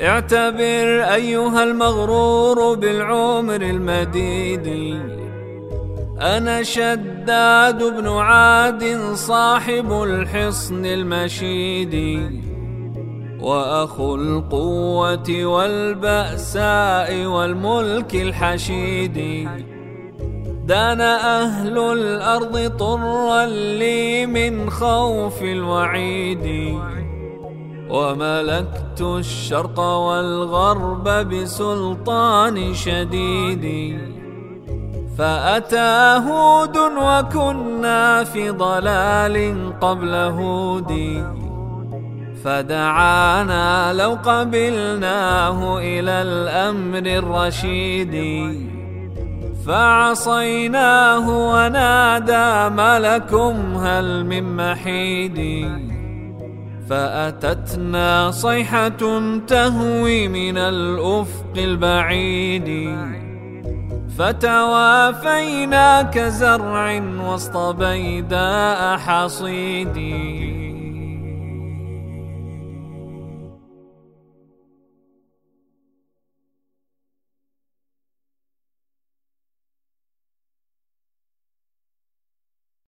اعتبر أيها المغرور بالعمر المديد أنا شداد بن عاد صاحب الحصن المشيد. وأخو القوة والبأساء والملك الحشيد. دان أهل الأرض طرا لي من خوف الوعيد. وملكت الشرق والغرب بسلطان شديد فأتى هود وكنا في ضلال قبل هود فدعانا لو قبلناه إلى الأمر الرشيد فعصيناه ونادى ملكم هل من محيدي فأتتنا صيحة تهوي من الأفق البعيد. فتوافينا كزرع وسط بيداء حصيدي